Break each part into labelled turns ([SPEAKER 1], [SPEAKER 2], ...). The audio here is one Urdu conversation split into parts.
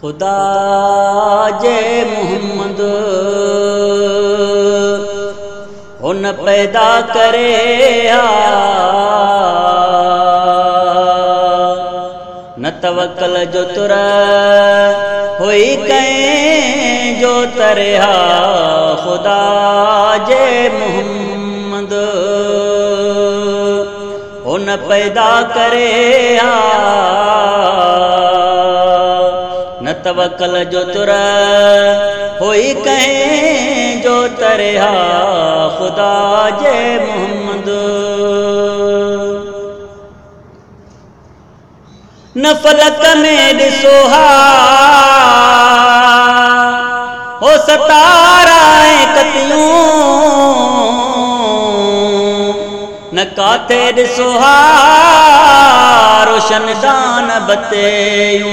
[SPEAKER 1] خدا جے محمد ان پیدا کرے آ نتوکل جو تر ہوئی کہیں جو تر آ خدا جے محمد ان پیدا کرے آ توکل جو تر ہوئی کہیں جو ترہا خدا جے محمد نفلت میں ہو نہ کاتے دسوا روشن سان بتوں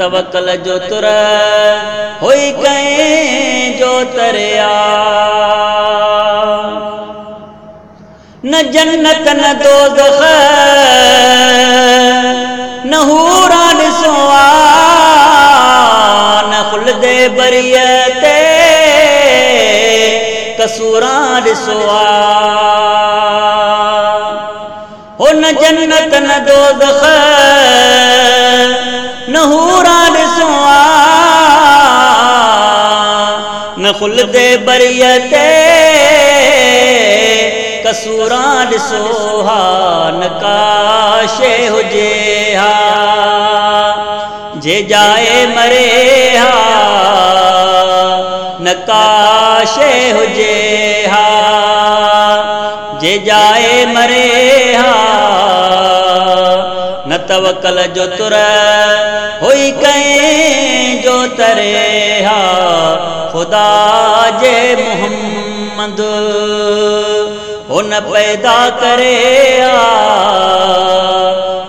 [SPEAKER 1] توکل جو جو تر ہوئی کہیں تریا نہ جنت نہ نہ نہ حوران سوا خلد سوا ہو نہ جنت نو د خلد فلے بری سسورسو نکاش ہوج ہا جے جائے مرے ہا ہا جے جائے مرے ہا ن تکل جو تر ہوئی کہیں جو ترے ہا خدا جے محمد پیدا کرے آ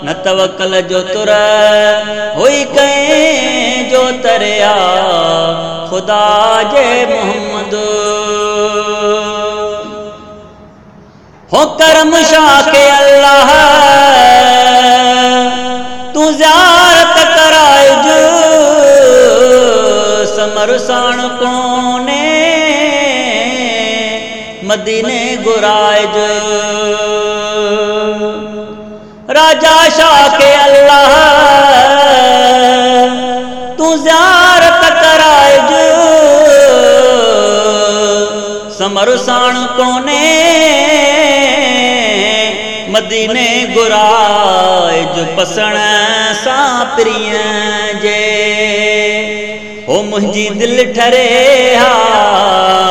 [SPEAKER 1] نہ توکل جو تر ہوئی کہیں جو جو تریا خدا جے محمد ہو کرم شاہ کے اللہ تو زیارت کرائے سمرسان کون مدینے گرائج راجا شاہ کے اللہ تار پترائج سمر سا کونے پسن سا پس جے او مجھے دل ٹھرے ہاں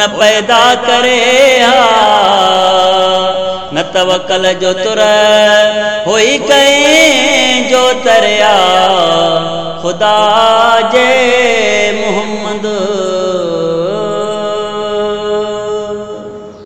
[SPEAKER 1] نہ پیدا کرے نہ توکل جو تر ہوئی کہیں جو تریا خدا جے محمد